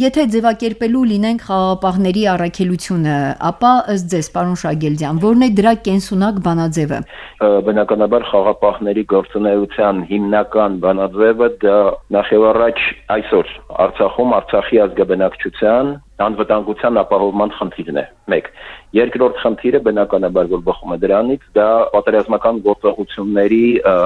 Եթե ձևակերպելու լինենք խաղաղապահների առաքելությունը, ապա ըստ ձեզ, պարոն Շագելդյան, որն է դրա կենսունակ բանաձևը։ Բնականաբար խաղաղապահների գործունեության հիմնական բանաձևը դա նախ եւ առաջ այսօր Արցախում Արցախի ազգաբնակչության անվտանգության ապահովման խնդիրն է։ 1. Երկրորդ խնդիրը բնականաբար որ բխում է դրանից, դա պատերազմական գործողությունների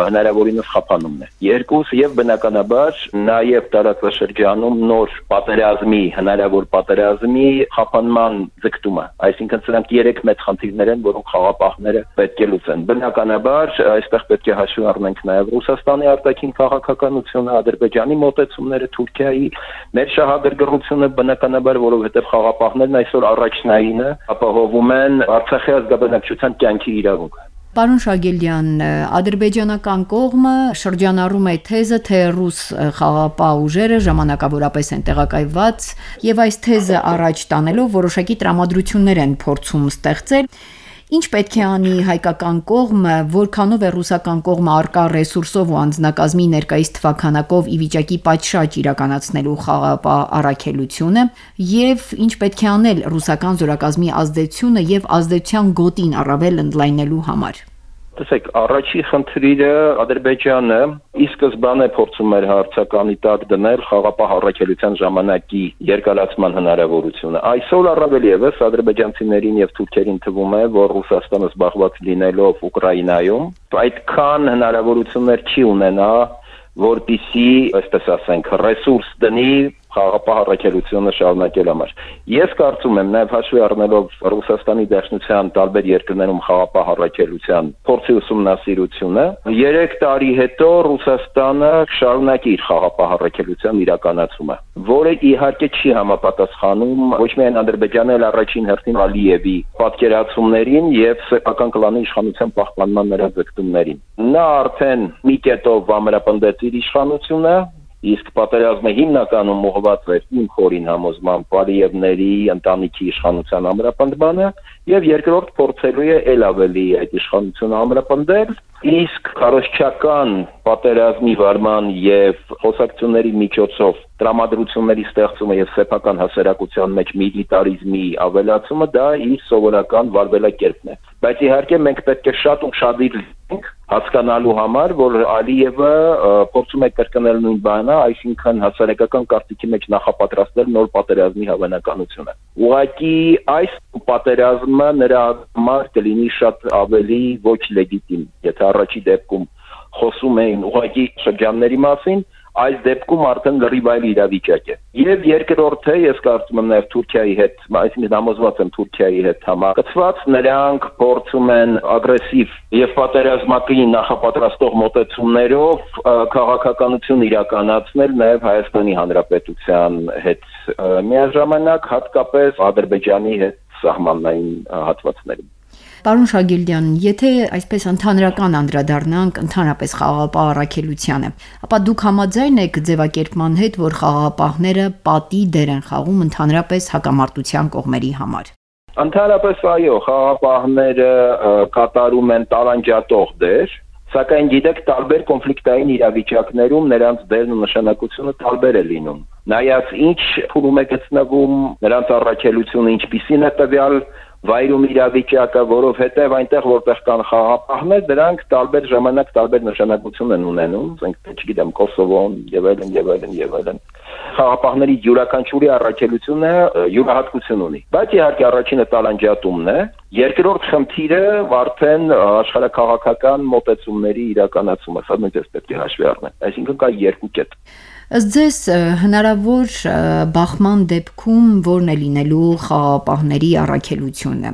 հնարավորինս խափանումն է։ Երկուս եւ բնականաբար նաեւ տարածաշրջանում նոր պատերազմի, հնարավոր պատերազմի խափանման ձգտումը։ Այսինքն սրանք երեք մեծ խնդիրներ են, որոնք խաղապահները պետք է լուծեն։ Բնականաբար այստեղ պետք է հաշվի առնենք նաեւ Ռուսաստանի արտաքին քաղաքականությունը, Ադրբեջանի մոտեցումները, Թուրքիայի մեր շահագրգռությունը բնականաբար, որով որովհետև խաղապահներն այսօր առաջնայինը ապահովում են Արցախի ազգաբնակչության կյանքի իրավունքը։ Պարոն Շագելյան, ադրբեջանական կողմը շրջանառում է թեզը, թե ռուս խաղապահ ուժերը ժամանակավորապես են տեղակայված եւ այս թեզը առաջ տանելով որոշակի տրամադրություններ են փորձում ստեղծել Ինչ պետք է անի հայկական կողմը, որքանով է ռուսական կողմը արկա ռեսուրսով ու անձնակազմի ներկայիս թվականակով ի վիճակի պատշաճ իրականացնելու խաղապահ առաքելությունը եւ ինչ պետք է անել ռուսական զորակազմի ազդեցությունը եւ ազդեցության գոտին առավել ընդլայնելու համար։ Տեսեք, առաջի խնդիրը Ադրբեջանը ի սկզբանե փորձում էր հարցականի տակ դնել խաղապահ առաքելության ժամանակի երկարացման հնարավորությունը։ Այսօր առավել եւս ադրբեջանցիներին եւ թուրքերին թվում է, որ Ռուսաստանը զբաղված լինելով Ուկրաինայում, այդքան հնարավորություններ չի ունենա որպիսի, այսպես ասենք, ռեսուրս դնի խաղապահ առաքելությունը շարունակել համար։ Ես կարծում եմ, նաև հաշվի առնելով Ռուսաստանի Դաշնության տարբեր երկրներում խաղապահ առաքելության փորձի ուսումնասիրությունը, 3 տարի հետո Ռուսաստանը շարունակի իր խաղապահ առաքելության իրականացումը, որը իհարկե չի համապատասխանում ոչ միայն Ադրբեջանի, այլ առաջին հերթին Ալիևի պատկերացումներին եւ սեփական կլանի իշխանության պահպանման նրա ձգտումներին։ Նա արդեն մի կետով ամրապնդեց իր իշխանությունը, իսկ պատերազմը հիմնականում ուղղված էր իմ խորին համոզման Պարիևների ընտանիքի իշխանության ամրապնդմանը եւ երկրորդ փորձելու է ել ավելի այդ իշխանությունը ամրապնդել իսկ քարոշչական պատերազմի վարման եւ խոսակցությունների միջոցով տրամադրությունների ստեղծումը եւ սեփական հասարակության մեջ միլիտարիզմի ավելացումը դա իր սովորական վարվելակերպն է բայց իհարկե մենք պետք է շատ ուշադիր լինենք հասկանալու համար, որ Ալիևը փորձում է կրկնել նույն բանը, այսինքն հասարակական կարտիկի մեջ նախապատրաստել նոր պատերազմի հավանականությունը։ Ուղղակի այս պատերազմը նրա համար կլինի շատ ավելի ոչ լեգիտիմ, եթե առաջի դեպքում խոսում էին ուղղակի շրջանների մասին, այս դեպքում արդեն լրիվ այլ իրավիճակ է։ Եվ երկրորդը, ես կարծում եմ նաև Թուրքիայի հետ, այսինքն համոզված եմ Թուրքիայի հետ համակցված, նրանք փորձում են ագրեսիվ եւ պատերազմակի նախապատրաստող մոտեցումներով քաղաքականություն իրականացնել նաև Հայաստանի Հանրապետության հետ միաժամանակ հատկապես Ադրբեջանի հետ սահմանային հատվածներում։ Պարոն Շագելդյան, եթե այսպես ընդհանրական անդրադառնանք ընդհանրապես խաղաղապահ առաքելությանը, ապա դուք համաձայն եք ձևակերպման հետ, որ խաղաղապահները պատի դեր են խաղում ընդհանրապես հակամարտության կողմերի համար։ Ընդհանրապես այո, խաղաղապահները կատարում են տարանջատող դեր, սակայն գիտեք տարբեր կոնֆլիկտային իրավիճակներում նրանց դերն ու նշանակությունը տարբեր է լինում։ Նայած ինչ փուլում է գտնվում նրանց առաքելությունը, ինչպիսին է տվյալ վայրում իրավիճակը, որովհետև այնտեղ որտեղ կան խաղապահներ, դրանք տարբեր ժամանակ տարբեր նշանակություն են ունենում, ասենք, չգիտեմ, Կոսովոն եւ այլն եւ այլն եւ այլն։ Խաղապահների յուրաքանչյուրի առաքելությունը յուրահատկություն ունի։ Բայց իհարկե առաջինը տալանջատումն է, երկրորդ խնդիրը արդեն աշխարհակաղակական մոտեցումների իրականացումը, սա նույնպես պետք է հաշվի առնել։ Այսինքն կա երկու կետ։ Ըստ ձեզ հնարավոր բախման դեպքում ո՞րն է լինելու խաղապահների առաքելությունը։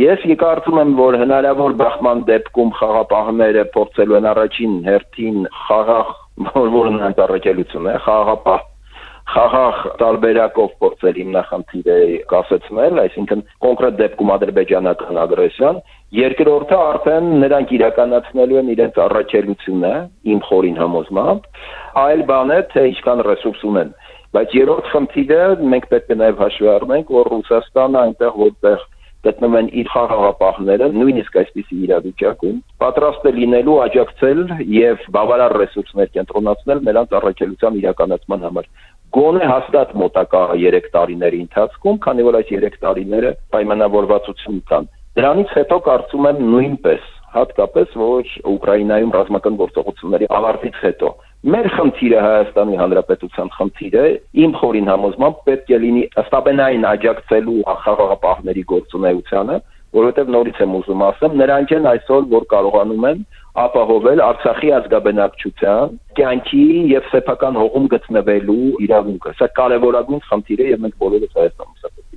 Ես կարծում եմ, որ հնարավոր բախման դեպքում խաղապահները փորձելու են առաջին հերթին խաղաղ որն առաքելություն է, խաղապահ խաղաղ տարբերակով փորձել հիմնախնդիրը կասեցնել, այսինքն կոնկրետ դեպքում ադրբեջանական ագրեսիան, երկրորդը արդեն նրանք իրականացնելու են իրենց առաքելությունը իմ խորին համոզմամբ, այլ բան է թե ինչքան ռեսուրս ունեն։ Բայց երրորդ խնդիրը մենք պետք է նաև հաշվի առնենք, որ Ռուսաստանը այնտեղ որտեղ գտնվում են իր խաղաղապահները, նույնիսկ այսպիսի իրավիճակում, պատրաստ է լինելու աջակցել եւ բավարար ռեսուրսներ կենտրոնացնել նրանց առաքելության իրականացման համար գոնե հաստատ մոտակա 3 տարիների ընթացքում, քանի որ այս 3 տարիները պայմանավորվածություն կան։ Դրանից հետո կարծում եմ նույնպես հատկապես որ Ուկրաինայում ռազմական գործողությունների ավարտից հետո մեր խնդիրը Հայաստանի Հանրապետության խնդիրը իմ խորին համոզմամբ պետք է լինի ըստաբենային աջակցելու խաղաղապահների գործունեությանը որովհետև նորից եմ ուզում ասեմ, նրանք են այսօր, որ կարողանում են ապահովել Արցախի ազգաբնակչության կյանքի եւ սեփական հողում գտնվելու իրավունքը։ Սա կարևորագույն խնդիր է եւ մենք բոլորս Հայաստանում սա